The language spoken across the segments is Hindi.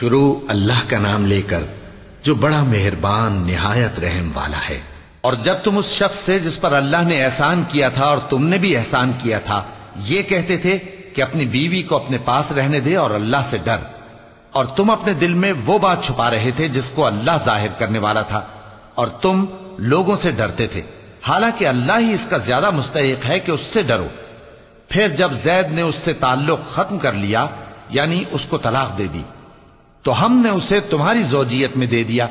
शुरू अल्लाह का नाम लेकर जो बड़ा मेहरबान, निहायत रहम वाला है। और जब तुम उस शख्स से जिस पर अल्लाह ने एहसान किया था और तुमने भी एहसान किया था, ये कहते थे कि अपनी बीवी को अपने पास रहने दे और अल्लाह से डर। और तुम अपने दिल में वो बात छुपा रहे थे जिसको अल्लाह ज़ाहिर करने वाला था। और तुम लोगों से डरते थे। हालाँकि अल्लाह ही इसका ज़्यादा मुस्तक है कि उससे डरो। फिर जब जैद ने उससे ताल्लुक खत्म कर लिया, यानी उसको तलाक दे दी तो हमने उसे तुम्हारी जोजियत में दे दिया,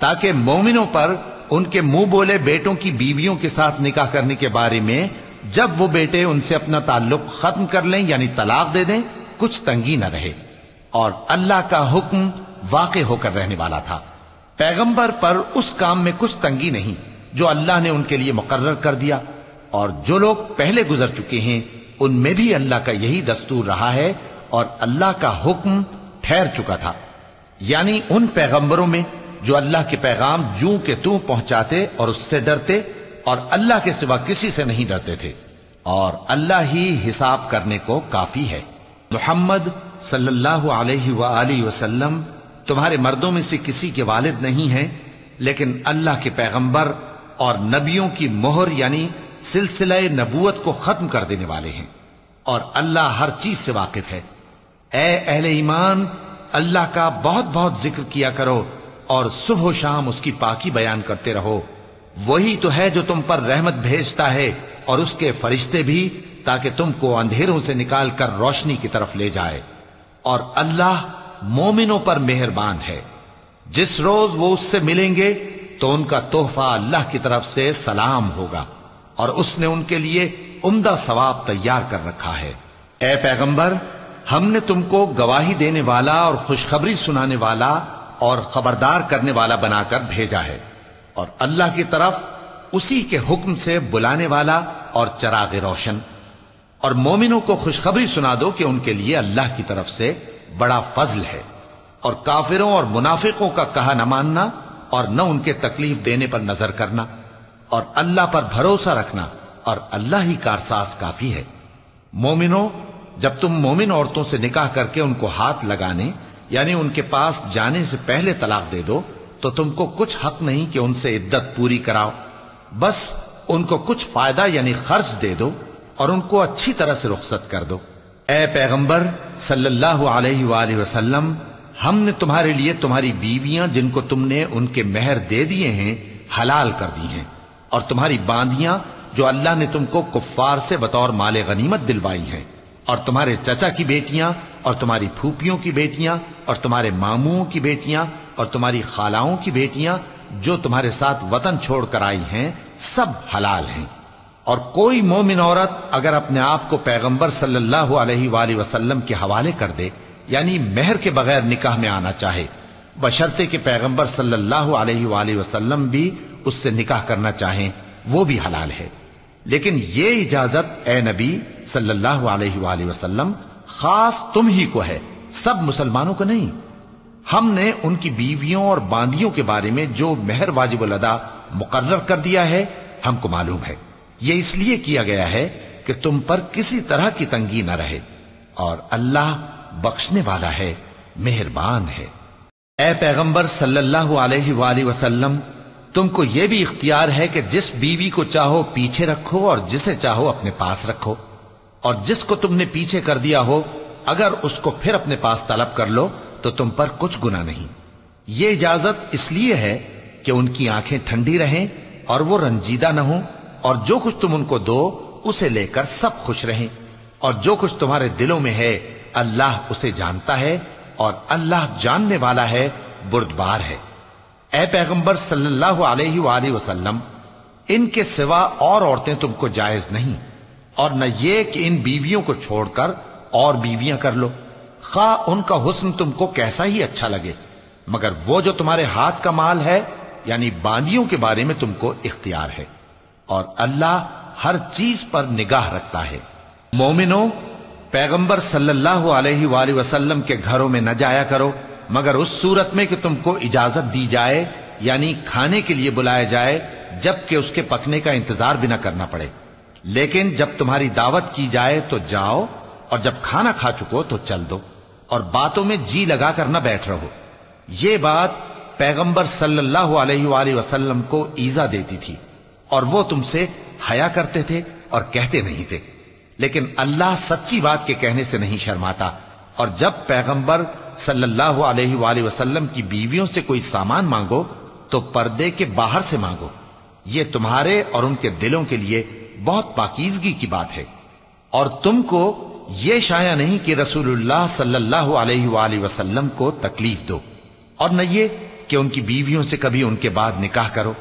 ताकि मोमिनों पर उनके मुँह बोले बेटों की बीवियों के साथ निकाह करने के बारे में जब वो बेटे उनसे अपना ताल्लुक खत्म कर लें, यानी तलाक दे दें, कुछ तंगी न रहे। और अल्लाह का हुक्म वाक़ होकर रहने वाला था। पैगंबर पर उस काम में कुछ तंगी नहीं, जो अल्लाह ने उनके लिए मुकर्र कर दिया। और जो लोग पहले गुजर चुके हैं, उनमें भी अल्लाह का यही दस्तूर रहा है, और अल्लाह का हुक्म ठहर चुका था। यानी उन पैगंबरों में जो अल्लाह के पैगाम जू के तू पहुंचाते और उससे डरते और अल्लाह के सिवा किसी से नहीं डरते थे। और अल्लाह ही हिसाब करने को काफ़ी है। मोहम्मद सल्लल्लाहु अलैहि वसल्लम तुम्हारे मर्दों में से किसी के वालिद नहीं है, लेकिन अल्लाह के पैगंबर और नबियों की मोहर यानी सिलसिला नबूत को खत्म कर देने वाले हैं। और अल्लाह हर चीज़ से वाकिफ है। ए अहले ईमान अल्लाह का बहुत बहुत ज़िक्र किया करो और सुबह शाम उसकी पाकी बयान करते रहो। वही तो है जो तुम पर रहमत भेजता है और उसके फरिश्ते भी, ताकि तुमको अंधेरों से निकाल कर रोशनी की तरफ़ ले जाए। और अल्लाह मोमिनों पर मेहरबान है। जिस रोज वो उससे मिलेंगे तो उनका तोहफा अल्लाह की तरफ़ से सलाम होगा और उसने उनके लिए उम्दा सवाब तैयार कर रखा है। ए पैगंबर हमने तुमको गवाही देने वाला और खुशखबरी सुनाने वाला और खबरदार करने वाला बनाकर भेजा है। और अल्लाह की तरफ़ उसी के हुक्म से बुलाने वाला और चराग रोशन। और मोमिनों को खुशखबरी सुना दो कि उनके लिए अल्लाह की तरफ़ से बड़ा फजल है। और काफिरों और मुनाफिकों का कहा न मानना और न उनके तकलीफ़ देने पर नज़र करना। और अल्लाह पर भरोसा रखना और अल्लाह ही कारसास काफ़ी है। मोमिनो जब तुम मोमिन औरतों से निकाह करके उनको हाथ लगाने, यानी उनके पास जाने से पहले तलाक दे दो तो तुमको कुछ हक नहीं कि उनसे इद्दत पूरी कराओ। बस उनको कुछ फ़ायदा यानी खर्च दे दो और उनको अच्छी तरह से रुख्सत कर दो। ए पैगंबर, सल्लल्लाहु अलैहि वसल्लम, हमने तुम्हारे लिए तुम्हारी बीवियाँ जिनको तुमने उनके मेहर दे दिए हैं, हलाल कर दी हैं। और तुम्हारी बांधियाँ जो अल्लाह ने तुमको कुफ्फार से बतौर माले गनीमत दिलवाई हैं। और तुम्हारे चचा की बेटियाँ, और तुम्हारी फूपियों की बेटियाँ, और तुम्हारे मामुओं की बेटियाँ, और तुम्हारी खालाओं की बेटियाँ, जो तुम्हारे साथ वतन छोड़कर आई हैं, सब हलाल हैं। और कोई मोमिन औरत अगर अपने आप को पैगंबर सल्लल्लाहु अलैहि वसल्लम के हवाले कर दे, यानी मेहर के बगैर निकाह में आना चाहे, बशर्ते के पैगंबर सल्लल्लाहु अलैहि वसल्लम भी उससे निकाह करना चाहें, वो भी हलाल है। लेकिन ये इजाज़त, ए नबी सल्लल्लाहु अलैहि वसल्लम, खास तुम ही को है, सब मुसलमानों को नहीं। हमने उनकी बीवियों और बांदियों के बारे में जो मेहर वाजिब अदा मुकर्र कर दिया है, हमको मालूम है। यह इसलिए किया गया है कि तुम पर किसी तरह की तंगी न रहे, और अल्लाह बख्शने वाला है, मेहरबान है। ए पैगंबर सल्लल्लाहु अलैहि वसल्लम तुमको यह भी इख्तियार है कि जिस बीवी को चाहो पीछे रखो और जिसे चाहो अपने पास रखो। और जिसको तुमने पीछे कर दिया हो, अगर उसको फिर अपने पास तलब कर लो तो तुम पर कुछ गुना नहीं। ये इजाज़त इसलिए है कि उनकी आँखें ठंडी रहें और वो रंजीदा न हो, और जो कुछ तुम उनको दो, उसे लेकर सब खुश रहें। और जो कुछ तुम्हारे दिलों में है, अल्लाह उसे जानता है, और अल्लाह जानने वाला है, बुर्दबार है। ए पैगंबर सल्लल्लाहु अलैहि वसल्लम, इनके सिवा और औरतें तुमको जायज़ नहीं, और न ये कि इन बीवियों को छोड़कर और बीवियाँ कर लो। खा उनका हुस्न तुमको कैसा ही अच्छा लगे, मगर वो जो तुम्हारे हाथ का माल है, यानी बांदियों के बारे में तुमको इख्तियार है, और अल्लाह हर चीज़ पर निगाह रखता है। मोमिनो, पैगंबर सल्लल्लाहु अलैहि वसल्लम के घरों में न जाया करो मगर उस सूरत में कि तुमको इजाज़त दी जाए, यानी खाने के लिए बुलाया जाए, जबकि उसके पकने का इंतज़ार भी ना करना पड़े। लेकिन जब तुम्हारी दावत की जाए तो जाओ, और जब खाना खा चुको तो चल दो, और बातों में जी लगाकर न बैठ रहो। ये बात पैगंबर सल्लल्लाहु अलैहि वसल्लम को ईजा देती थी, और वो तुमसे हया करते थे और कहते नहीं थे। लेकिन अल्लाह सच्ची बात के कहने से नहीं शर्माता, और जब पैगंबर सल्लल्लाहु अलैहि वसल्लम की बीवियों से कोई सामान मांगो तो पर्दे के बाहर से मांगो। ये तुम्हारे और उनके दिलों के लिए बहुत पाकिजगी की बात है। और तुमको ये शाया नहीं कि रसूलुल्लाह सल्लल्लाहु अलैहि वसल्लम को तकलीफ़ दो। और न ये कि उनकी बीवियों से कभी उनके बाद निकाह करो।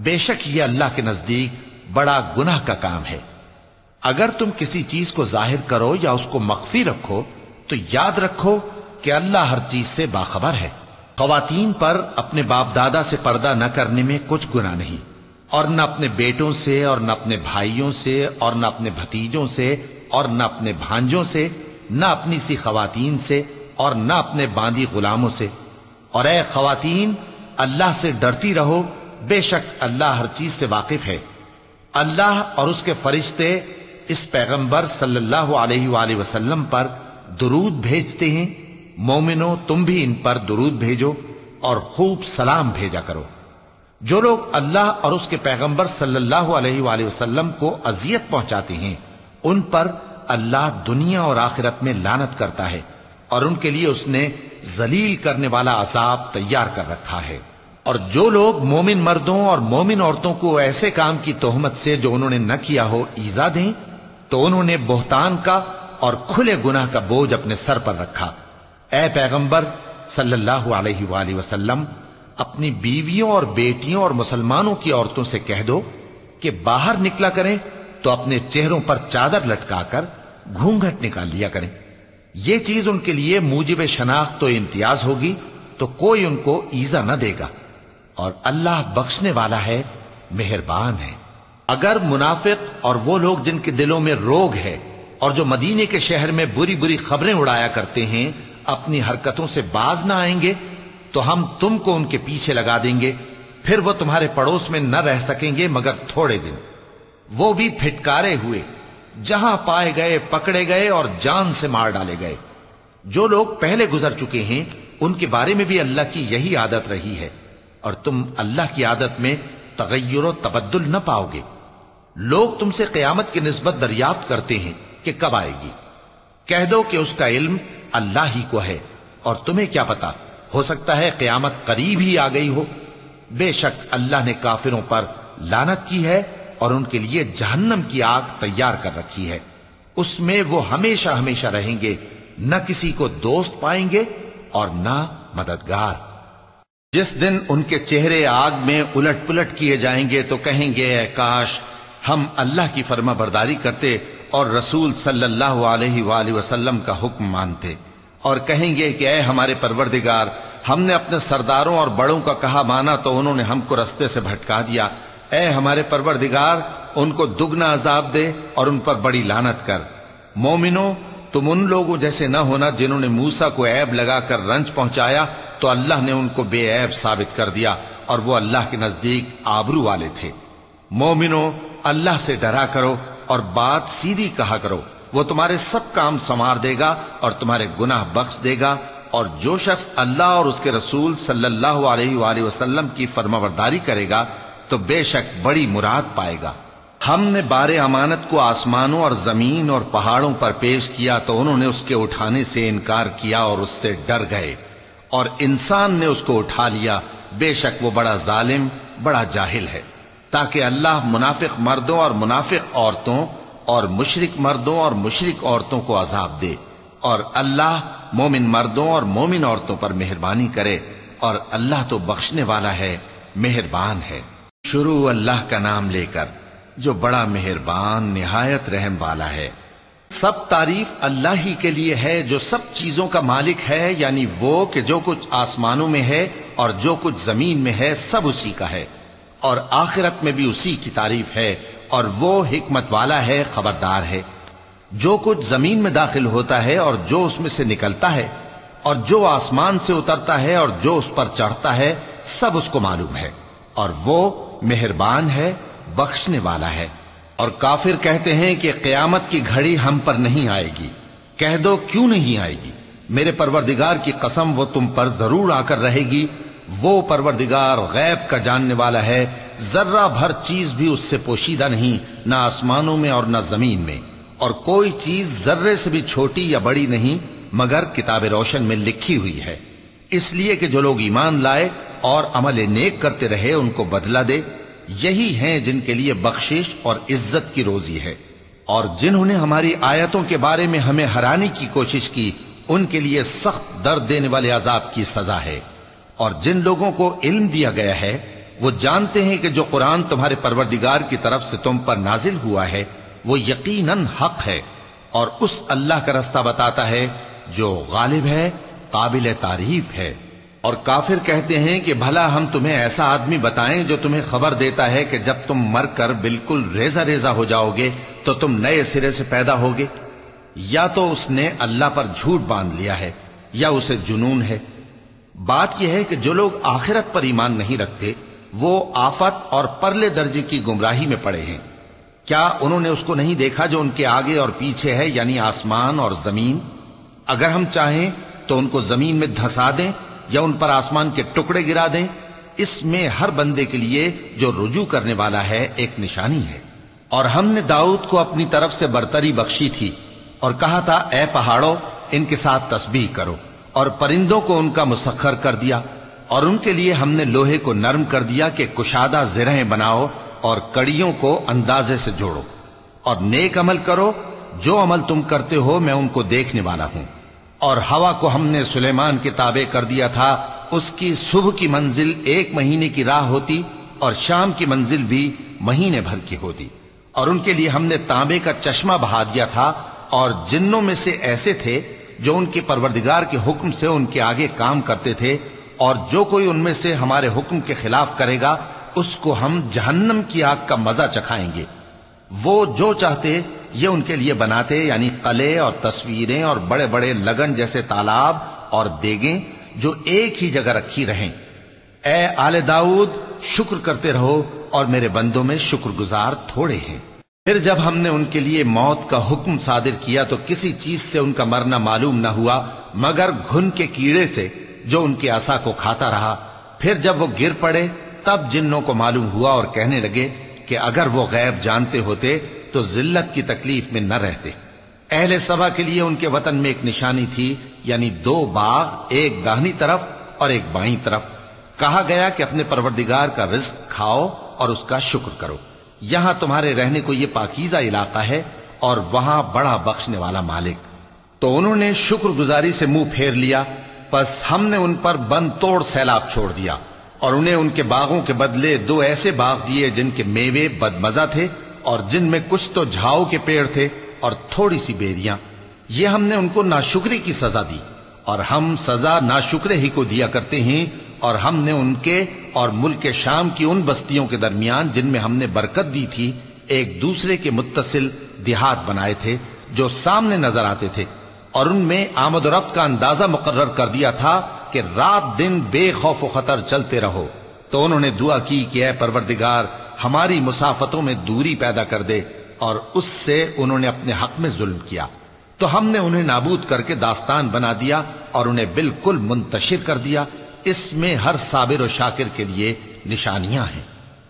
बेशक ये अल्लाह के नज़दीक बड़ा गुनाह का काम है। अगर तुम किसी चीज़ को ज़ाहिर करो या उसको मख्फी रखो तो याद रखो कि अल्लाह हर चीज़ से बाखबर है। खातन पर अपने बाप दादा से पर्दा न करने में कुछ गुना नहीं। और न अपने बेटों से, और न अपने भाइयों से, और न अपने भतीजों से, और न अपने भांजों से, न अपनी सी खातन से, और न अपने बांदी गुलामों से। और ए खातन अल्लाह से डरती रहो, बेशक अल्लाह हर चीज़ से वाकिफ है। अल्लाह और उसके फरिश्ते इस पैगंबर सल्लल्लाहु अलैहि वसल्लम पर दुरूद भेजते हैं मोमिनो, तुम भी इन पर दुरूद भेजो और खूब सलाम भेजा करो। जो लोग अल्लाह और उसके पैगंबर सल्लल्लाहु अलैहि वसल्लम को अजियत पहुंचाते हैं, उन पर अल्लाह दुनिया और आखिरत में लानत करता है और उनके लिए उसने जलील करने वाला अजाब तैयार कर रखा है। और जो लोग मोमिन मर्दों और मोमिन औरतों को ऐसे काम की तोहमत से जो उन्होंने न किया हो ईजा दें तो उन्होंने बोहतान का और खुले गुनाह का बोझ अपने सर पर रखा। ए पैगंबर, सल्लल्लाहु अलैहि वसल्लम, अपनी बीवियों और बेटियों और मुसलमानों की औरतों से कह दो कि बाहर निकला करें तो अपने चेहरों पर चादर लटकाकर घूंघट निकाल लिया करें। यह चीज़ उनके लिए मूजिब शनाख्त तो इम्तियाज़ होगी तो कोई उनको ईजा न देगा। और अल्लाह बख्शने वाला है, मेहरबान है। अगर मुनाफिक और वो लोग जिनके दिलों में रोग है और जो मदीने के शहर में बुरी बुरी खबरें उड़ाया करते हैं अपनी हरकतों से बाज ना आएँगे तो हम तुमको उनके पीछे लगा देंगे। फिर वो तुम्हारे पड़ोस में न रह सकेंगे मगर थोड़े दिन। वो भी फिटकारे हुए, जहाँ पाए गए, पकड़े गए और जान से मार डाले गए। जो लोग पहले गुजर चुके हैं, उनके बारे में भी अल्लाह की यही आदत रही है। और तुम अल्लाह की आदत में तगैर तबद्दुल न पाओगे। लोग तुमसे कयामत की नस्बत दरियाफ्त करते हैं कि कब आएगी। कह दो कि उसका इल्म अल्लाह ही को है, और तुम्हें क्या पता? हो सकता है क्यामत करीब ही आ गई हो। बेशक अल्लाह ने काफिरों पर लानत की है और उनके लिए जहन्नम की आग तैयार कर रखी है। उसमें वो हमेशा हमेशा रहेंगे, न किसी को दोस्त पाएँगे और न मददगार। जिस दिन उनके चेहरे आग में उलट पुलट किए जाएँगे तो कहेंगे काश, हम अल्लाह की फर्मा बरदारी करते और रसूल सल्लल्लाहु अलैहि वसल्लम का हुक्म मानते और कहेंगे कि अय हमारे परवरदिगार, हमने अपने सरदारों और बड़ों का कहा माना तो उन्होंने हमको रस्ते से भटका दिया। ए हमारे परवरदिगार, उनको दुगना अजाब दे और उन पर बड़ी लानत कर। मोमिनो, तुम उन लोगों जैसे न होना जिन्होंने मूसा को ऐब लगाकर रंज पहुँचाया तो अल्लाह ने उनको बेऐब साबित कर दिया और वो अल्लाह के नज़दीक आबरू वाले थे। मोमिनो, अल्लाह से डरा करो और बात सीधी कहा करो। वो तुम्हारे सब काम संवार देगा और तुम्हारे गुनाह बख्श देगा और जो शख्स अल्लाह और उसके रसूल सल्लल्लाहु अलैहि वसल्लम की फर्माबरदारी करेगा तो बेशक बड़ी मुराद पाएगा। हमने बारे अमानत को आसमानों और ज़मीन और पहाड़ों पर पेश किया तो उन्होंने उसके उठाने से इनकार किया और उससे डर गए। और इंसान ने उसको उठा लिया। बेशक वो बड़ा जालिम, बड़ा जाहिल है। ताकि अल्लाह मुनाफिक मर्दों और मुनाफिक औरतों और मुशरिक मर्दों और मुशरिक औरतों को अजाब दे और अल्लाह मोमिन मर्दों और मोमिन औरतों पर मेहरबानी करे और अल्लाह तो बख्शने वाला है, मेहरबान है। शुरू अल्लाह का नाम लेकर, जो बड़ा मेहरबान, निहायत रहम वाला है। सब तारीफ़ अल्लाह ही के लिए है, जो सब चीज़ों का मालिक है, यानी वो कि जो कुछ आसमानों में है और जो कुछ ज़मीन में है, सब उसी का है। और आखिरत में भी उसी की तारीफ़ है और वो हिकमत वाला है, खबरदार है। जो कुछ ज़मीन में दाखिल होता है और जो उसमें से निकलता है और जो आसमान से उतरता है और जो उस पर चढ़ता है, सब उसको मालूम है और वो मेहरबान है, बख्शने वाला है। और काफिर कहते हैं कि कयामत की घड़ी हम पर नहीं आएगी। कह दो, क्यों नहीं आएगी? मेरे परवरदिगार की कसम वो तुम पर ज़रूर आकर रहेगी वो परवरदिगार गैब का जानने वाला है, जर्रा भर चीज़ भी उससे पोशीदा नहीं, ना आसमानों में और न ज़मीन में। और कोई चीज़ जर्रे से भी छोटी या बड़ी नहीं, मगर किताब रोशन में लिखी हुई है। इसलिए कि जो लोग ईमान लाए और अमल नेक करते रहे, उनको बदला दे। यही हैं जिनके लिए बख्शिश और इज़्ज़त की रोजी है। और जिन्होंने हमारी आयतों के बारे में हमें हराने की कोशिश की, उनके लिए सख्त दर्द देने वाले अजाब की सजा है। और जिन लोगों को इल्म दिया गया है, वो जानते हैं कि जो कुरान तुम्हारे परवरदिगार की तरफ़ से तुम पर नाजिल हुआ है, वो यकीनन हक है और उस अल्लाह का रास्ता बताता है जो गालिब है, काबिल तारीफ़ है। और काफिर कहते हैं कि भला हम तुम्हें ऐसा आदमी बताएँ जो तुम्हें खबर देता है कि जब तुम मरकर बिल्कुल रेजा रेजा हो जाओगे तो तुम नए सिरे से पैदा होगे। या तो उसने अल्लाह पर झूठ बाँध लिया है, या उसे जुनून है। बात यह है कि जो लोग आखिरत पर ईमान नहीं रखते, वो आफत और परले दर्जे की गुमराही में पड़े हैं। क्या उन्होंने उसको नहीं देखा जो उनके आगे और पीछे है, यानी आसमान और ज़मीन? अगर हम चाहें तो उनको ज़मीन में धंसा दें या उन पर आसमान के टुकड़े गिरा दें। इसमें हर बंदे के लिए जो रुजू करने वाला है, एक निशानी है। और हमने दाऊद को अपनी तरफ़ से बर्तरी बख्शी थी और कहा था, ए पहाड़ों, इनके साथ तस्बीह करो। और परिंदों को उनका मुसखर कर दिया, और उनके लिए हमने लोहे को नरम कर दिया कि कुशादा जिरहें बनाओ और कड़ियों को अंदाजे से जोड़ो। और नेक अमल करो, जो अमल तुम करते हो मैं उनको देखने वाला हूँ। और हवा को हमने सुलेमान के ताबे कर दिया था, उसकी सुबह की मंजिल एक महीने की राह होती और शाम की मंजिल भी महीने भर की होती। और उनके लिए हमने तांबे का चश्मा बहा दिया था, और जिन्नों में से ऐसे थे जो उनके परवरदिगार के हुक्म से उनके आगे काम करते थे और जो कोई उनमें से हमारे हुक्म के खिलाफ करेगा, उसको हम जहन्नम की आग का मज़ा चखाएँगे। वो जो चाहते, ये उनके लिए बनाते, यानी कले और तस्वीरें और बड़े बड़े लगन जैसे तालाब और देगे जो एक ही जगह रखी रहें। ए आले दाऊद, शुक्र करते रहो और मेरे बंदों में शुक्रगुजार थोड़े हैं। फिर जब हमने उनके लिए मौत का हुक्म सादिर किया तो किसी चीज़ से उनका मरना मालूम न हुआ, मगर घुन के कीड़े से जो उनके आशा को खाता रहा। फिर जब वो गिर पड़े, तब जिन्नों को मालूम हुआ और कहने लगे कि अगर वो गैब जानते होते तो जिल्लत की तकलीफ़ में न रहते। अहले सभा के लिए उनके वतन में एक निशानी थी, यानी दो बाग, एक दाहनी तरफ़ और एक बाई तरफ़। कहा गया कि अपने परवरदिगार का रिस्क खाओ और उसका शुक्र करो। यहाँ तुम्हारे रहने को यह पाकिजा इलाका है और वहाँ बड़ा बख्शने वाला मालिक। तो उन्होंने शुक्रगुजारी से मुँह फेर लिया, बस हमने उन पर बंद तोड़ सैलाब छोड़ दिया और उन्हें उनके बागों के बदले दो ऐसे बाग दिए जिनके मेवे बदमजा थे और जिनमें कुछ तो झाओ के पेड़ थे और थोड़ी सी बेरियाँ। ये हमने उनको नाशुक्री की सजा दी और हम सजा नाशुक्रे ही को दिया करते हैं और हमने उनके और मुल्क शाम की उन बस्तियों के दरमियान, जिनमें हमने बरकत दी थी, एक दूसरे के मुतसिल देहात बनाए थे, जो सामने नज़र आते थे। और उनमें आमद रफ्त का अंदाज़ा मुकर्र कर दिया था कि रात दिन बेखौफ खतर चलते रहो। तो उन्होंने दुआ की कि अः परवरदिगार, हमारी मुसाफतों में दूरी पैदा कर दे, और उससे उन्होंने अपने हक में जुल्म किया। तो हमने उन्हें नाबूद करके दास्तान बना दिया और उन्हें बिल्कुल मुंतशिर कर दिया। इसमें हर साबिर और शाकिर के लिए निशानियाँ हैं।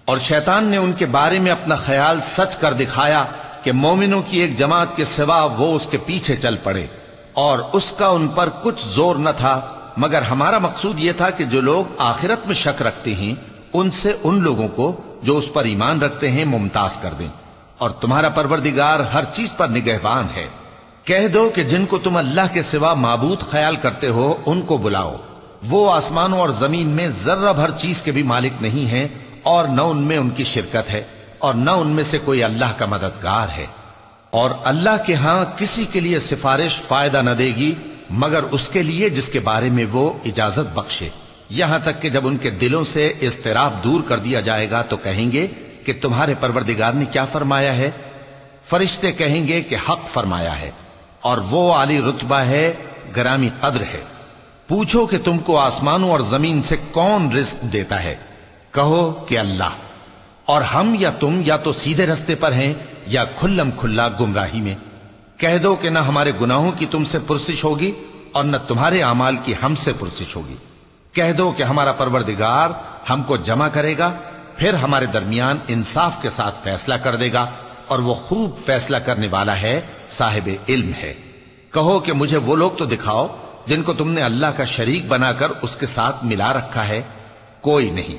और शैतान ने उनके बारे में अपना ख्याल सच कर दिखाया कि मोमिनों की एक जमात के सिवा वो उसके पीछे चल पड़े। और उसका उन पर कुछ ज़ोर न था, मगर हमारा मकसूद यह था कि जो लोग आखिरत में शक रखते हैं, उनसे उन लोगों को जो उस पर ईमान रखते हैं, मुमताज़ कर दें। और तुम्हारा परवरदिगार हर चीज़ पर निगहबान है। कह दो कि जिनको तुम अल्लाह के सिवा माबूद ख्याल करते हो, उनको बुलाओ। वो आसमानों और ज़मीन में जर्रा भर चीज़ के भी मालिक नहीं है और न उनमें उनकी शिरकत है और न उनमें से कोई अल्लाह का मददगार है। और अल्लाह के यहाँ किसी के लिए सिफारिश फ़ायदा न देगी, मगर उसके लिए जिसके बारे में वो इजाज़त बख्शे। यहाँ तक कि जब उनके दिलों से इस्तेराब दूर कर दिया जाएगा तो कहेंगे कि तुम्हारे परवरदिगार ने क्या फरमाया है? फरिश्ते कहेंगे कि हक फरमाया है। और वो आली रुतबा है, ग्रामी कद्र है। पूछो कि तुमको आसमानों और ज़मीन से कौन रिस्क देता है? कहो कि अल्लाह। और हम या तुम या तो सीधे रस्ते पर हैं या खुल्लम खुल्ला गुमराही में। कह दो कि ना हमारे गुनाहों की तुमसे पुरसिश होगी और न तुम्हारे अमाल की हमसे पुरसिश होगी। कह दो कि हमारा परवरदिगार हमको जमा करेगा, फिर हमारे दरमियान इंसाफ के साथ फैसला कर देगा और वो खूब फैसला करने वाला है, साहिब इल्म है। कहो कि मुझे वो लोग तो दिखाओ जिनको तुमने अल्लाह का शरीक बनाकर उसके साथ मिला रखा है, कोई नहीं,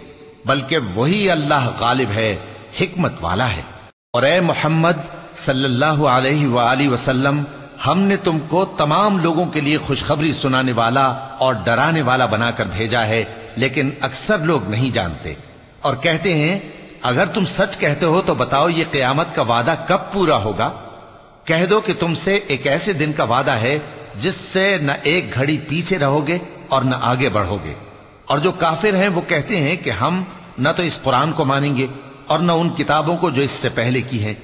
बल्कि वही अल्लाह गालिब है, हिकमत वाला है। और ए मोहम्मद सल्लल्लाहु अलैहि वसल्लम, हमने तुमको तमाम लोगों के लिए खुशखबरी सुनाने वाला और डराने वाला बनाकर भेजा है, लेकिन अक्सर लोग नहीं जानते। और कहते हैं, अगर तुम सच कहते हो तो बताओ ये कयामत का वादा कब पूरा होगा? कह दो कि तुमसे एक ऐसे दिन का वादा है जिससे न एक घड़ी पीछे रहोगे और न आगे बढ़ोगे। और जो काफिर हैं वो कहते हैं कि हम न तो इस कुरान को मानेंगे और न उन किताबों को जो इससे पहले की हैं।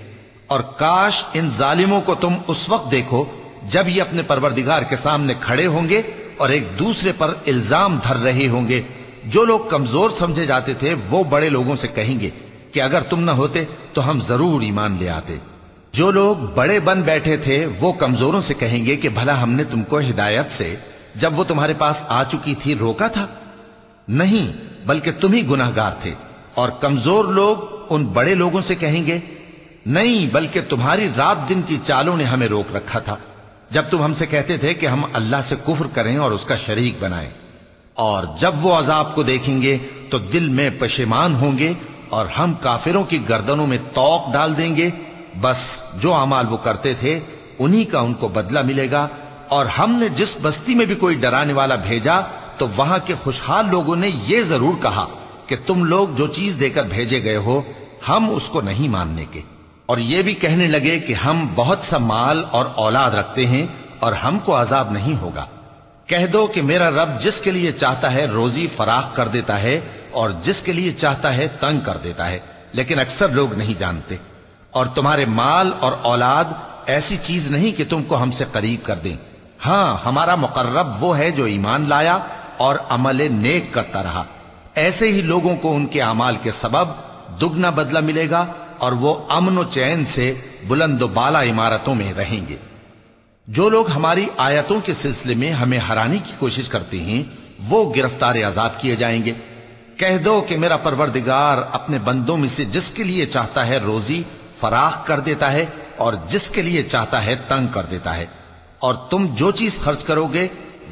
और काश इन जालिमों को तुम उस वक्त देखो जब ये अपने परवरदिगार के सामने खड़े होंगे और एक दूसरे पर इल्ज़ाम धर रहे होंगे। जो लोग कमज़ोर समझे जाते थे वो बड़े लोगों से कहेंगे कि अगर तुम न होते तो हम ज़रूर ईमान ले आते। जो लोग बड़े बन बैठे थे, वो कमजोरों से कहेंगे कि भला हमने तुमको हिदायत से जब वो तुम्हारे पास आ चुकी थी, रोका था? नहीं, बल्कि तुम ही गुनाहगार थे। और कमज़ोर लोग उन बड़े लोगों से कहेंगे, नहीं, बल्कि तुम्हारी रात दिन की चालों ने हमें रोक रखा था। जब तुम हमसे कहते थे कि हम अल्लाह से कुफर करें और उसका शरीक बनाएँ। और जब वो अजाब को देखेंगे तो दिल में पशेमान होंगे और हम काफिरों की गर्दनों में तोक डाल देंगे बस जो अमाल वो करते थे, उन्हीं का उनको बदला मिलेगा। और हमने जिस बस्ती में भी कोई डराने वाला भेजा तो वहाँ के खुशहाल लोगों ने यह ज़रूर कहा कि तुम लोग जो चीज़ देकर भेजे गए हो, हम उसको नहीं मानने के। और ये भी कहने लगे कि हम बहुत सा माल और औलाद रखते हैं और हमको आजाब नहीं होगा। कह दो कि मेरा रब जिसके लिए चाहता है रोजी फराख कर देता है और जिसके लिए चाहता है तंग कर देता है, लेकिन अक्सर लोग नहीं जानते। और तुम्हारे माल और औलाद ऐसी चीज़ नहीं कि तुमको हमसे करीब कर दें। हाँ, हमारा मुकर्रब वो है जो ईमान लाया और अमल नेक करता रहा। ऐसे ही लोगों को उनके अमाल के सबब दुगना बदला मिलेगा और वो अमन चैन से बुलंद बाला इमारतों में रहेंगे। जो लोग हमारी आयतों के सिलसिले में हमें हराने की कोशिश करते हैं, वो गिरफ़्तार आजाब किए जाएँगे। कह दो कि मेरा परवरदिगार अपने बंदों में से जिसके लिए चाहता है रोजी फराख कर देता है और जिसके लिए चाहता है तंग कर देता है। और तुम जो चीज़ खर्च करोगे,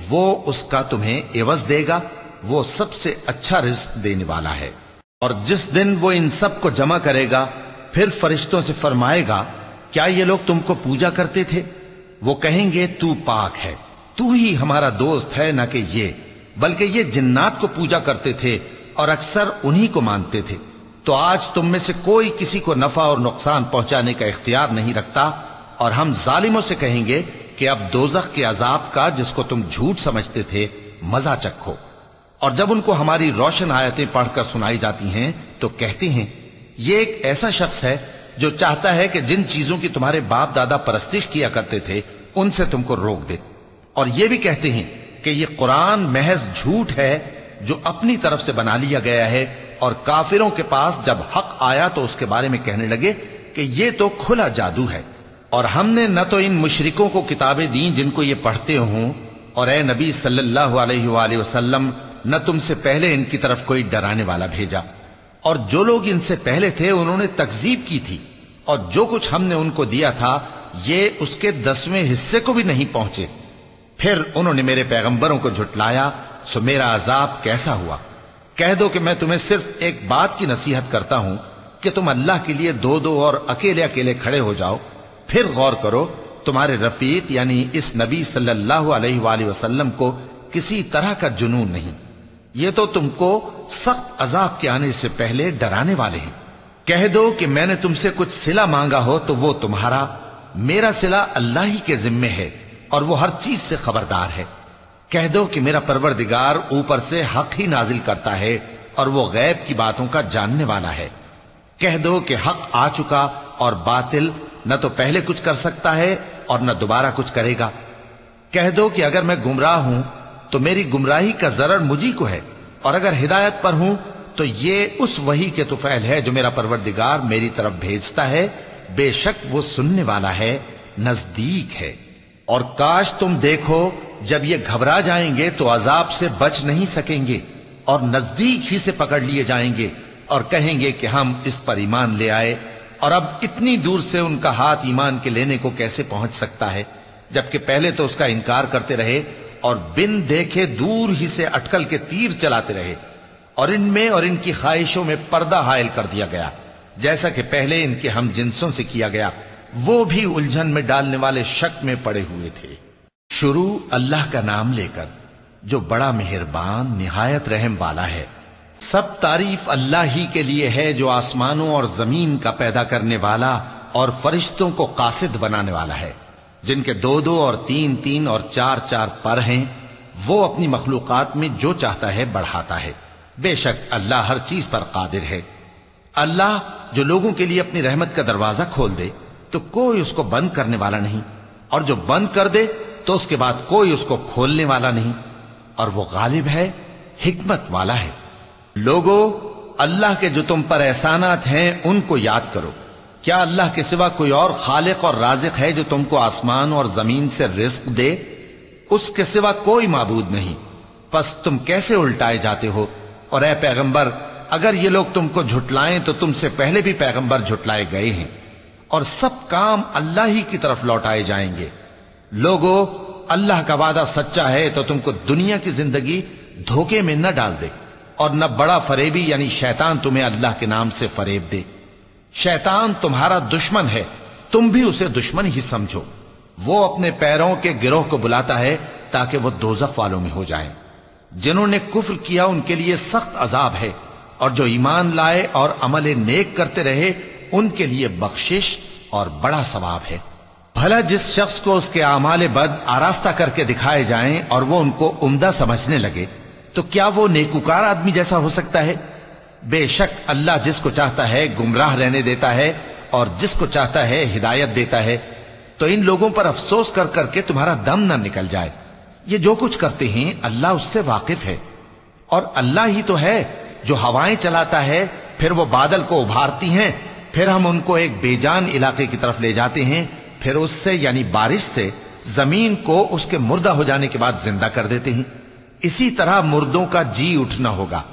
वो उसका तुम्हें एवज देगा, वो सबसे अच्छा रिस्क देने वाला है। और जिस दिन वो इन सबको जमा करेगा, फिर फरिश्तों से फरमाएगा, क्या ये लोग तुमको पूजा करते थे? वो कहेंगे, तू पाक है, तू ही हमारा दोस्त है, ना कि ये, बल्कि ये जिन्नात को पूजा करते थे और अक्सर उन्हीं को मानते थे। तो आज तुम में से कोई किसी को नफा और नुकसान पहुँचाने का इख्तियार नहीं रखता, और हम जालिमों से कहेंगे कि अब दोजख के अजाब का, जिसको तुम झूठ समझते थे, मज़ा चखो। और जब उनको हमारी रोशन आयतें पढ़कर सुनाई जाती हैं तो कहते हैं, ये एक ऐसा शख्स है जो चाहता है कि जिन चीज़ों की तुम्हारे बाप दादा परस्तिश किया करते थे, उनसे तुमको रोक दे। और ये भी कहते हैं कि ये कुरान महज झूठ है जो अपनी तरफ़ से बना लिया गया है और काफिरों के पास जब हक आया तो उसके बारे में कहने लगे कि ये तो खुला जादू है, और हमने न तो इन मुशरिकों को किताबें दी जिनको ये पढ़ते हों, और ए नबी सल्लल्लाहु अलैहि वसल्लम, न तुमसे पहले इनकी तरफ़ कोई डराने वाला भेजा। और जो लोग इनसे पहले थे, उन्होंने तकजीब की थी, और जो कुछ हमने उनको दिया था, ये उसके दसवें हिस्से को भी नहीं पहुँचे। फिर उन्होंने मेरे पैगंबरों को झुटलाया, सो मेरा अजाब कैसा हुआ? कह दो कि मैं तुम्हें सिर्फ़ एक बात की नसीहत करता हूँ कि तुम अल्लाह के लिए दो दो और अकेले अकेले खड़े हो जाओ। फिर गौर करो, तुम्हारे रफीक, यानी इस नबी सल्लल्लाहु अलैहि वसल्लम को किसी तरह का जुनून नहीं। ये तो तुमको सख्त अजाब के आने से पहले डराने वाले हैं। कह दो कि मैंने तुमसे कुछ सिला मांगा हो तो वो तुम्हारा, मेरा सिला अल्लाह ही के जिम्मे है और वो हर चीज़ से खबरदार है। कह दो कि मेरा परवरदिगार ऊपर से हक ही नाजिल करता है और वो गैब की बातों का जानने वाला है। कह दो कि हक आ चुका और बातिल न तो पहले कुछ कर सकता है और न दोबारा कुछ करेगा। कह दो कि अगर मैं गुमराह हूँ तो मेरी गुमराही का जरर मुझी को है और अगर हिदायत पर हूँ तो ये उस वही के तुफैल है जो मेरा परवरदिगार मेरी तरफ़ भेजता है। बेशक वो सुनने वाला है, नज़दीक है। और काश तुम देखो जब ये घबरा जाएँगे तो अजाब से बच नहीं सकेंगे और नज़दीक ही से पकड़ लिए जाएँगे और कहेंगे कि हम इस पर ईमान ले आए और अब इतनी दूर से उनका हाथ ईमान के लेने को कैसे पहुँच सकता है? जबकि पहले तो उसका इनकार करते रहे और बिन देखे दूर ही से अटकल के तीर चलाते रहे और इनमें और इनकी ख्वाहिशों में पर्दा हायल कर दिया गया। जैसा कि पहले इनके हम जिनसों से किया गया, वो भी उलझन में डालने वाले शक में पड़े हुए थे। शुरू अल्लाह का नाम लेकर, जो बड़ा मेहरबान, निहायत रहम वाला है। सब तारीफ़ अल्लाह ही के लिए है, जो आसमानों और ज़मीन का पैदा करने वाला और फरिश्तों को कासिद बनाने वाला है। जिनके दो दो और तीन तीन और चार चार पर हैं, वो अपनी मखलूकत में जो चाहता है बढ़ाता है। बेशक अल्लाह हर चीज़ पर कादिर है। अल्लाह जो लोगों के लिए अपनी रहमत का दरवाज़ा खोल दे तो कोई उसको बंद करने वाला नहीं। और जो बंद कर दे तो उसके बाद कोई उसको खोलने वाला नहीं, और वो गालिब है, हिकमत वाला है। लोगो, अल्लाह के जो तुम पर एहसानात हैं, उनको याद करो। क्या अल्लाह के सिवा कोई और खालिक और राजिक है जो तुमको आसमान और ज़मीन से रिस्क दे? उसके सिवा कोई माबूद नहीं। बस तुम कैसे उल्टाए जाते हो? और ए पैगंबर, अगर ये लोग तुमको झुटलाएँ तो तुमसे पहले भी पैगंबर झुटलाए गए हैं। और सब काम अल्लाह ही की तरफ़ लौटाए जाएँगे। लोगो, अल्लाह का वादा सच्चा है तो तुमको दुनिया की ज़िंदगी धोखे में न डाल दे, और न बड़ा फरेबी यानी शैतान तुम्हें अल्लाह के नाम से फरेब दे। शैतान तुम्हारा दुश्मन है, तुम भी उसे दुश्मन ही समझो। वो अपने पैरों के गिरोह को बुलाता है, ताकि वो दोजख वालों में हो जाए। जिन्होंने कुफ्र किया, उनके लिए सख्त अजाब है, और जो ईमान लाए और अमल नेक करते रहे, उनके लिए बख्शिश और बड़ा सवाब है। भला जिस शख्स को उसके आमाल बद आरास्ता करके दिखाए जाएँ और वो उनको उम्दा समझने लगे तो क्या वो नेकुकार आदमी जैसा हो सकता है? बेशक अल्लाह जिसको चाहता है गुमराह रहने देता है और जिसको चाहता है हिदायत देता है तो इन लोगों पर अफसोस कर करके तुम्हारा दम ना निकल जाए। ये जो कुछ करते हैं, अल्लाह उससे वाकिफ है। और अल्लाह ही तो है जो हवाएँ चलाता है, फिर वो बादल को उभारती हैं, फिर हम उनको एक बेजान इलाके की तरफ़ ले जाते हैं फिर उससे, यानी बारिश से, ज़मीन को उसके मुर्दा हो जाने के बाद ज़िंदा कर देते हैं। इसी तरह मुर्दों का जी उठना होगा।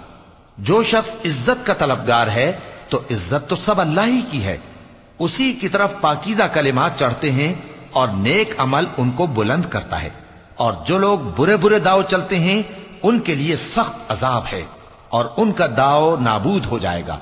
जो शख्स इज़्ज़त का तलबगार है तो इज़्ज़त तो सब अल्लाह ही की है। उसी की तरफ़ पाकिजा कलिमात चढ़ते हैं और नेक अमल उनको बुलंद करता है। और जो लोग बुरे बुरे दाव चलते हैं, उनके लिए सख्त अजाब है और उनका दाव नाबूद हो जाएगा।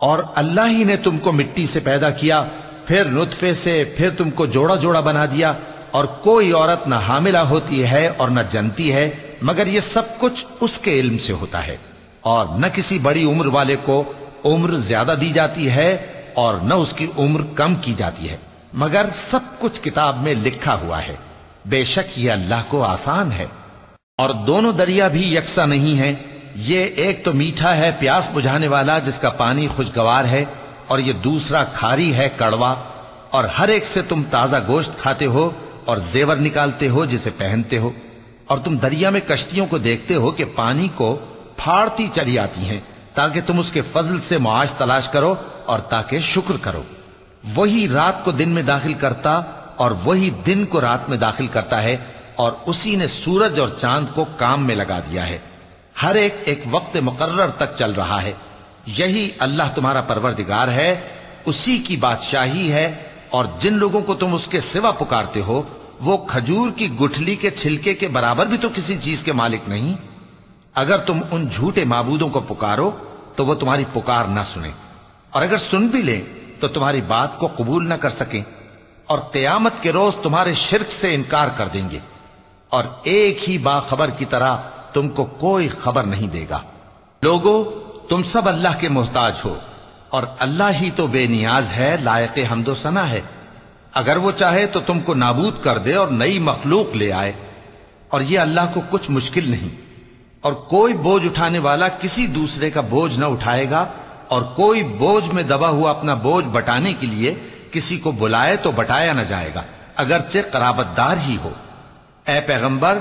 और अल्लाह ही ने तुमको मिट्टी से पैदा किया फिर नुतफे से फिर तुमको जोड़ा जोड़ा बना दिया, और कोई औरत न हामिला होती है और न जनती है, मगर ये सब कुछ उसके इल्म से होता है, और न किसी बड़ी उम्र वाले को उम्र ज़्यादा दी जाती है, और न उसकी उम्र कम की जाती है। मगर सब कुछ किताब में लिखा हुआ है। बेशक ये अल्लाह को आसान है। और दोनों दरिया भी यकसा नहीं है। ये एक तो मीठा है, प्यास बुझाने वाला, जिसका पानी खुशगवार है और ये दूसरा खारी है कड़वा, और हर एक से तुम ताज़ा गोश्त खाते हो और जेवर निकालते हो जिसे पहनते हो, और तुम दरिया में कश्तियों को देखते हो कि पानी को फाड़ती चली आती हैं, ताकि तुम उसके फजल से मुआश तलाश करो और ताकि शुक्र करो। वही रात को दिन में दाखिल करता और वही दिन को रात में दाखिल करता है, और उसी ने सूरज और चाँद को काम में लगा दिया है। हर एक एक वक्त मुकर्र तक चल रहा है। यही अल्लाह तुम्हारा परवरदिगार है, उसी की बादशाही है, और जिन लोगों को तुम उसके सिवा पुकारते हो, वो खजूर की गुठली के छिलके के बराबर भी तो किसी चीज़ के मालिक नहीं। अगर तुम उन झूठे माबूदों को पुकारो तो वो तुम्हारी पुकार ना सुने। और अगर सुन भी ले तो तुम्हारी बात को कबूल ना कर सके, और कयामत के रोज तुम्हारे शिरक से इनकार कर देंगे। और एक ही बाखबर की तरह तुमको कोई खबर नहीं देगा। लोगो तुम सब अल्लाह के मोहताज हो, और अल्लाह ही तो बेनियाज है, लायक हमदो सना है। अगर वो चाहे तो तुमको नाबूद कर दे और नई मखलूक ले आए। और ये अल्लाह को कुछ मुश्किल नहीं, और कोई बोझ उठाने वाला किसी दूसरे का बोझ न उठाएगा, और कोई बोझ में दबा हुआ अपना बोझ बटाने के लिए किसी को बुलाए तो बटाया ना जाएगा, अगरचे कराबतदार ही हो। ए पैगंबर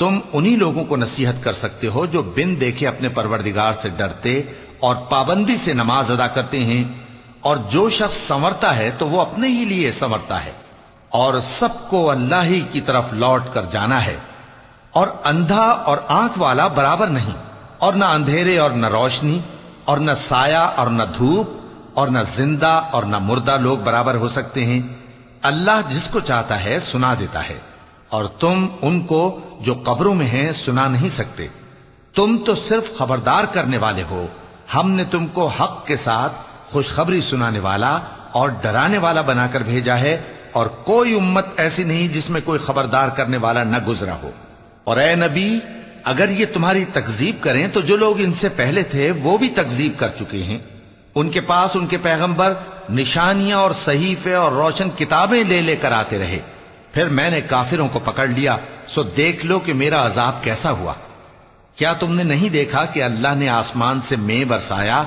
तुम उन्हीं लोगों को नसीहत कर सकते हो जो बिन देखे अपने परवरदिगार से डरते और पाबंदी से नमाज़ अदा करते हैं। और जो शख्स संवरता है तो वो अपने ही लिए संवरता है। और सबको अल्लाह ही की तरफ़ लौट कर जाना है। और अंधा और आँख वाला बराबर नहीं, और न अंधेरे और न रोशनी, और न साया और न धूप, और न ज़िंदा और न मुर्दा लोग बराबर हो सकते हैं। अल्लाह जिसको चाहता है सुना देता है। और तुम उनको जो कब्रों में हैं सुना नहीं सकते। तुम तो सिर्फ़ खबरदार करने वाले हो। हमने तुमको हक के साथ खुशखबरी सुनाने वाला और डराने वाला बनाकर भेजा है और कोई उम्मत ऐसी नहीं जिसमें कोई खबरदार करने वाला न गुजरा हो। और ए नबी, अगर ये तुम्हारी तकजीब करें तो जो लोग इनसे पहले थे, वो भी तकजीब कर चुके हैं। उनके पास उनके पैगंबर निशानियाँ और सहीफे और रोशन किताबें ले लेकर आते रहे। फिर मैंने काफिरों को पकड़ लिया, सो देख लो कि मेरा अजाब कैसा हुआ। क्या तुमने नहीं देखा कि अल्लाह ने आसमान से मे बरसाया?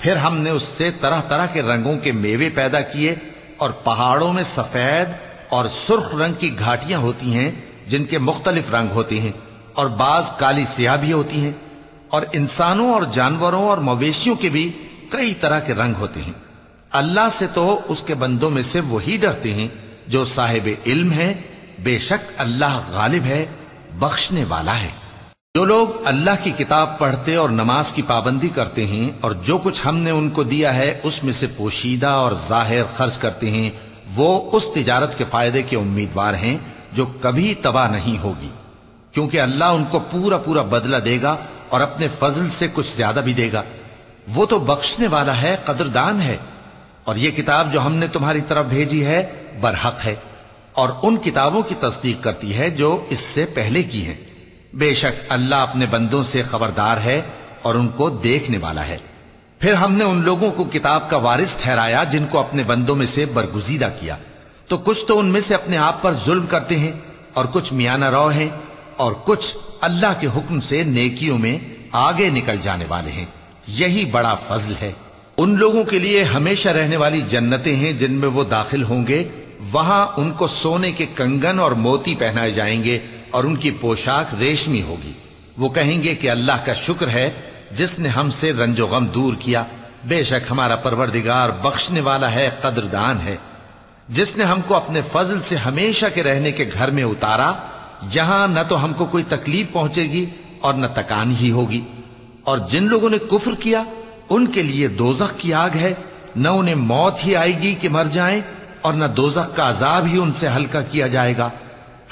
फिर हमने उससे तरह तरह के रंगों के मेवे पैदा किए और पहाड़ों में सफ़ेद और सुर्ख रंग की घाटियाँ होती हैं, जिनके मुख्तलिफ़ रंग होते हैं और बाज काली सियाह भी होती हैं और इंसानों और जानवरों और मवेशियों के भी कई तरह के रंग होते हैं। अल्लाह से तो उसके बंदों में से वही डरते हैं जो साहिब इल्म है, बेशक अल्लाह गालिब है, बख्शने वाला है। जो लोग अल्लाह की किताब पढ़ते और नमाज़ की पाबंदी करते हैं और जो कुछ हमने उनको दिया है, उसमें से पोशीदा और ज़ाहिर खर्च करते हैं, वो उस तिजारत के फ़ायदे के उम्मीदवार हैं, जो कभी तबाह नहीं होगी। क्योंकि अल्लाह उनको पूरा पूरा बदला देगा और अपने फजल से कुछ ज़्यादा भी देगा। वो तो बख्शने वाला है, कदरदान है। और ये किताब जो हमने तुम्हारी तरफ़ भेजी है, बरहक है। और उन किताबों की तस्दीक करती है जो इससे पहले की है। बेशक अल्लाह अपने बंदों से खबरदार है और उनको देखने वाला है। फिर हमने उन लोगों को किताब का वारिस ठहराया जिनको अपने बंदों में से बरगुजीदा किया। तो कुछ तो उनमें से अपने आप पर जुल्म करते हैं और कुछ मियाना रौ हैं और कुछ अल्लाह के हुक्म से नेकियों में आगे निकल जाने वाले हैं। यही बड़ा फजल है। उन लोगों के लिए हमेशा रहने वाली जन्नतें हैं जिनमें वो दाखिल होंगे। वहाँ उनको सोने के कंगन और मोती पहनाए जाएँगे और उनकी पोशाक रेशमी होगी। वो कहेंगे कि अल्लाह का शुक्र है, जिसने हमसे रंजो गम दूर किया। बेशक हमारा परवरदिगार बख्शने वाला है, कदरदान है। जिसने हमको अपने फजल से हमेशा के रहने के घर में उतारा, यहाँ न तो हमको कोई तकलीफ़ पहुंचेगी और न तकान ही होगी। और जिन लोगों ने कुफर किया उनके लिए दोजख की आग है। न उन्हें मौत ही आएगी कि मर जाएँ, और न दोजख का अजाब ही उनसे हल्का किया जाएगा।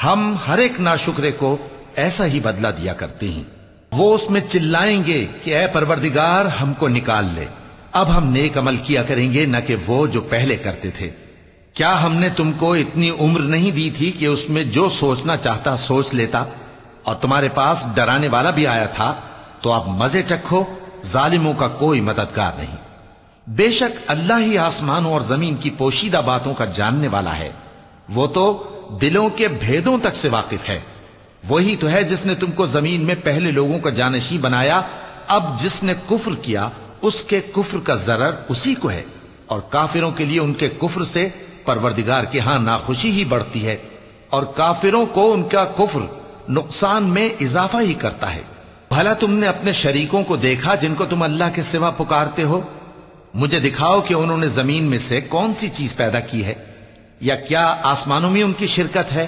हम हर एक नाशुक्रे को ऐसा ही बदला दिया करते हैं। वो उसमें चिल्लाएँगे कि ए परवरदिगार, हमको निकाल ले। अब हम नेक अमल किया करेंगे, न कि वो जो पहले करते थे। क्या हमने तुमको इतनी उम्र नहीं दी थी कि उसमें जो सोचना चाहता, सोच लेता? और तुम्हारे पास डराने वाला भी आया था तो आप मज़े चखो जालिमों का कोई मददगार नहीं। बेशक अल्लाह ही आसमानों और ज़मीन की पोशीदा बातों का जानने वाला है। वो तो दिलों के भेदों तक से वाकिफ है। वही तो है जिसने तुमको ज़मीन में पहले लोगों का जानशी बनाया, अब जिसने कुफ्र किया, उसके कुफ्र का जरर उसी को है। और काफिरों के लिए उनके कुफ्र से परवरदिगार के यहाँ नाखुशी ही बढ़ती है। और काफिरों को उनका कुफ्र नुकसान में इजाफा ही करता है। भला तुमने अपने शरीकों को देखा जिनको तुम अल्लाह के सिवा पुकारते हो? मुझे दिखाओ कि उन्होंने ज़मीन में से कौन सी चीज़ पैदा की है? या क्या आसमानों में उनकी शिरकत है?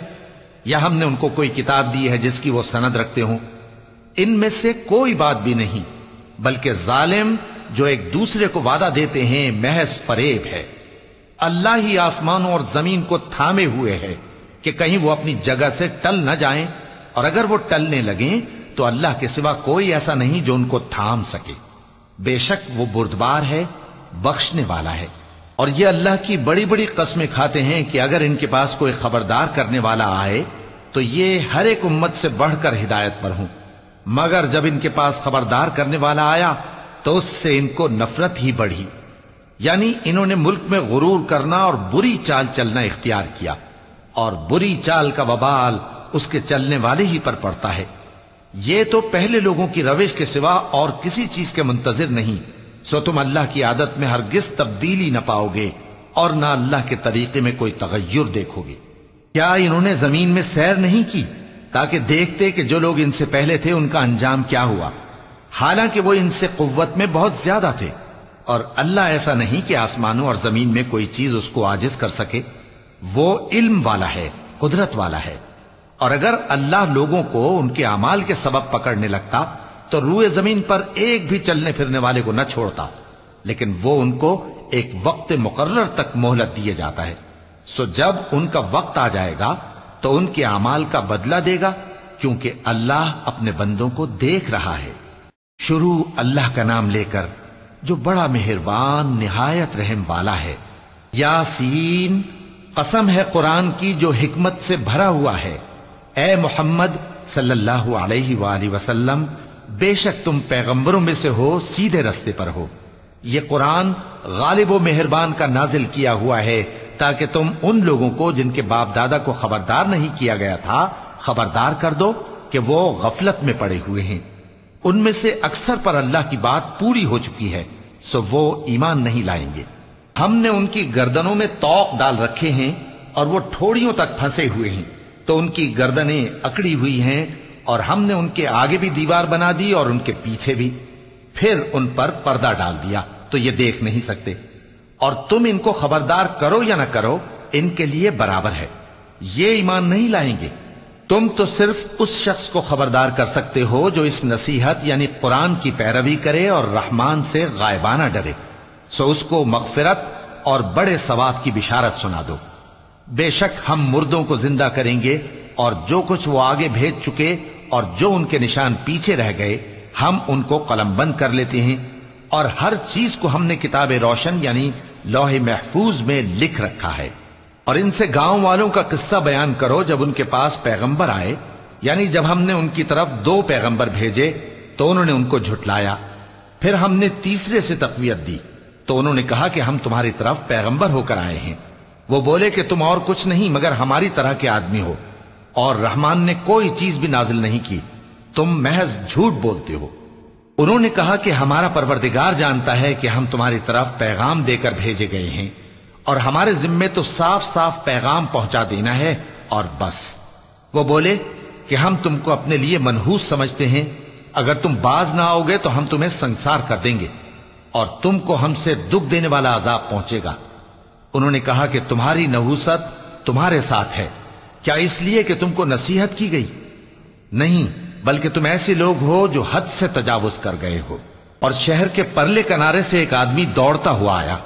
या हमने उनको कोई किताब दी है जिसकी वो सनद रखते हो? इनमें से कोई बात भी नहीं, बल्कि जालिम जो एक दूसरे को वादा देते हैं, महज फरेब है। अल्लाह ही आसमानों और ज़मीन को थामे हुए है कि कहीं वो अपनी जगह से टल न जाएँ, और अगर वो टलने लगे तो अल्लाह के सिवा कोई ऐसा नहीं जो उनको थाम सके। बेशक वो बुर्दबार है, बख्शने वाला है। और ये अल्लाह की बड़ी बड़ी कस्में खाते हैं कि अगर इनके पास कोई खबरदार करने वाला आए तो ये हर एक उम्मत से बढ़कर हिदायत पर हूँ। मगर जब इनके पास खबरदार करने वाला आया तो उससे इनको नफरत ही बढ़ी। यानी इन्होंने मुल्क में गुरूर करना और बुरी चाल चलना इख्तियार किया। और बुरी चाल का बबाल उसके चलने वाले ही पर पड़ता है। ये तो पहले लोगों की रविश के सिवा और किसी चीज़ के मुंतजिर नहीं। सो तुम अल्लाह की आदत में हर हरगिज तब्दीली न पाओगे और ना अल्लाह के तरीके में कोई तगैर देखोगे। क्या इन्होंने ज़मीन में सैर नहीं की? ताकि देखते कि जो लोग इनसे पहले थे, उनका अंजाम क्या हुआ। हालाँकि वो इनसे कुत में बहुत ज़्यादा थे। और अल्लाह ऐसा नहीं कि आसमानों और ज़मीन में कोई चीज़ उसको आजिज कर सके। वो इल्म वाला है, कुदरत वाला है। और अगर अल्लाह लोगों को उनके अमाल के सबब पकड़ने लगता तो रूए ज़मीन पर एक भी चलने फिरने वाले को न छोड़ता। लेकिन वो उनको एक वक्त मुकर्र तक मोहलत दिए जाता है। सो जब उनका वक्त आ जाएगा तो उनके अमाल का बदला देगा, क्योंकि अल्लाह अपने बंदों को देख रहा है। शुरू अल्लाह का नाम लेकर, जो बड़ा मेहरबान, निहायत रहम वाला है। यासीन, कसम है कुरान की, जो हिकमत से भरा हुआ है। ए मोहम्मद सल्लल्लाहु अलैहि वसल्लम, बेशक तुम पैगंबरों में से हो, सीधे रस्ते पर हो। ये कुरान गालिब मेहरबान का नाजिल किया हुआ है, ताकि तुम उन लोगों को जिनके बाप दादा को खबरदार नहीं किया गया था, खबरदार कर दो कि वो गफलत में पड़े हुए हैं। उनमें से अक्सर पर अल्लाह की बात पूरी हो चुकी है, सो वो ईमान नहीं लाएँगे। हमने उनकी गर्दनों में तोक डाल रखे हैं और वो ठोड़ियों तक फंसे हुए हैं। तो उनकी गर्दनें अकड़ी हुई हैं और हमने उनके आगे भी दीवार बना दी और उनके पीछे भी। फिर उन पर पर्दा डाल दिया तो ये देख नहीं सकते। और तुम इनको खबरदार करो या ना करो, इनके लिए बराबर है। ये ईमान नहीं लाएँगे। तुम तो सिर्फ़ उस शख्स को खबरदार कर सकते हो जो इस नसीहत यानी कुरान की पैरवी करे और रहमान से गायबाना डरे। सो उसको मगफिरत और बड़े सवाब की बिशारत सुना दो। बेशक हम मुर्दों को ज़िंदा करेंगे और जो कुछ वो आगे भेज चुके और जो उनके निशान पीछे रह गए, हम उनको कलमबंद कर लेते हैं और हर चीज़ को हमने किताब रोशन यानी लोहे महफूज में लिख रखा है। और इनसे गाँव वालों का किस्सा बयान करो जब उनके पास पैगंबर आए, यानी जब हमने उनकी तरफ़ दो पैगंबर भेजे तो उन्होंने उनको झुटलाया। फिर हमने तीसरे से तकवीत दी तो उन्होंने कहा कि हम तुम्हारी तरफ़ पैगंबर होकर आए हैं। वो बोले कि तुम और कुछ नहीं, मगर हमारी तरह के आदमी हो। और रहमान ने कोई चीज़ भी नाजिल नहीं की। तुम महज झूठ बोलते हो। उन्होंने कहा कि हमारा परवरदिगार जानता है कि हम तुम्हारी तरफ़ पैगाम देकर भेजे गए हैं, और हमारे जिम्मे तो साफ़ साफ़ पैगाम पहुँचा देना है, और बस। वो बोले कि हम तुमको अपने लिए मनहूस समझते हैं। अगर तुम बाज ना आओगे तो हम तुम्हें संसार कर देंगे, और तुमको हमसे दुख देने वाला आजाब पहुंचेगा। उन्होंने कहा कि तुम्हारी नहूसत तुम्हारे साथ है। क्या इसलिए कि तुमको नसीहत की गई? नहीं, बल्कि तुम ऐसे लोग हो जो हद से तजावुज कर गए हो। और शहर के परले किनारे से एक आदमी दौड़ता हुआ आया।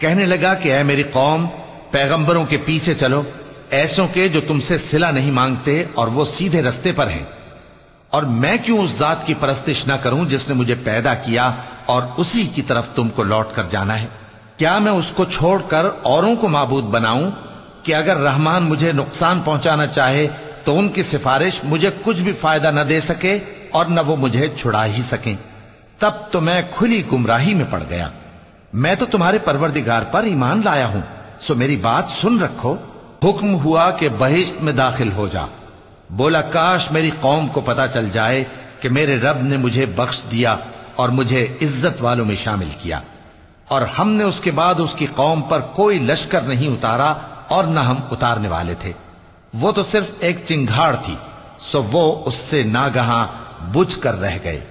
कहने लगा कि, ऐ मेरी कौम, पैगंबरों के पीछे चलो। ऐसों के जो तुमसे सिला नहीं मांगते और वो सीधे रस्ते पर हैं। और मैं क्यों उस जात की परस्तिश ना करूँ जिसने मुझे पैदा किया और उसी की तरफ़ तुमको लौट कर जाना है? क्या मैं उसको छोड़कर औरों को माबूद बनाऊँ कि अगर रहमान मुझे नुकसान पहुंचाना चाहे तो उनकी सिफारिश मुझे कुछ भी फ़ायदा न दे सके और न वो मुझे छुड़ा ही सके। तब तो मैं खुली गुमराही में पड़ गया। मैं तो तुम्हारे परवरदिगार पर ईमान लाया हूँ। सो मेरी बात सुन रखो। हुक्म हुआ कि बहिश्त में दाखिल हो जा। बोला काश मेरी कौम को पता चल जाए कि मेरे रब ने मुझे बख्श दिया और मुझे इज़्ज़त वालों में शामिल किया। और हमने उसके बाद उसकी कौम पर कोई लश्कर नहीं उतारा और न हम उतारने वाले थे। वो तो सिर्फ़ एक चिंगाड़ थी, सो वो उससे नागहा बुझ कर रह गए।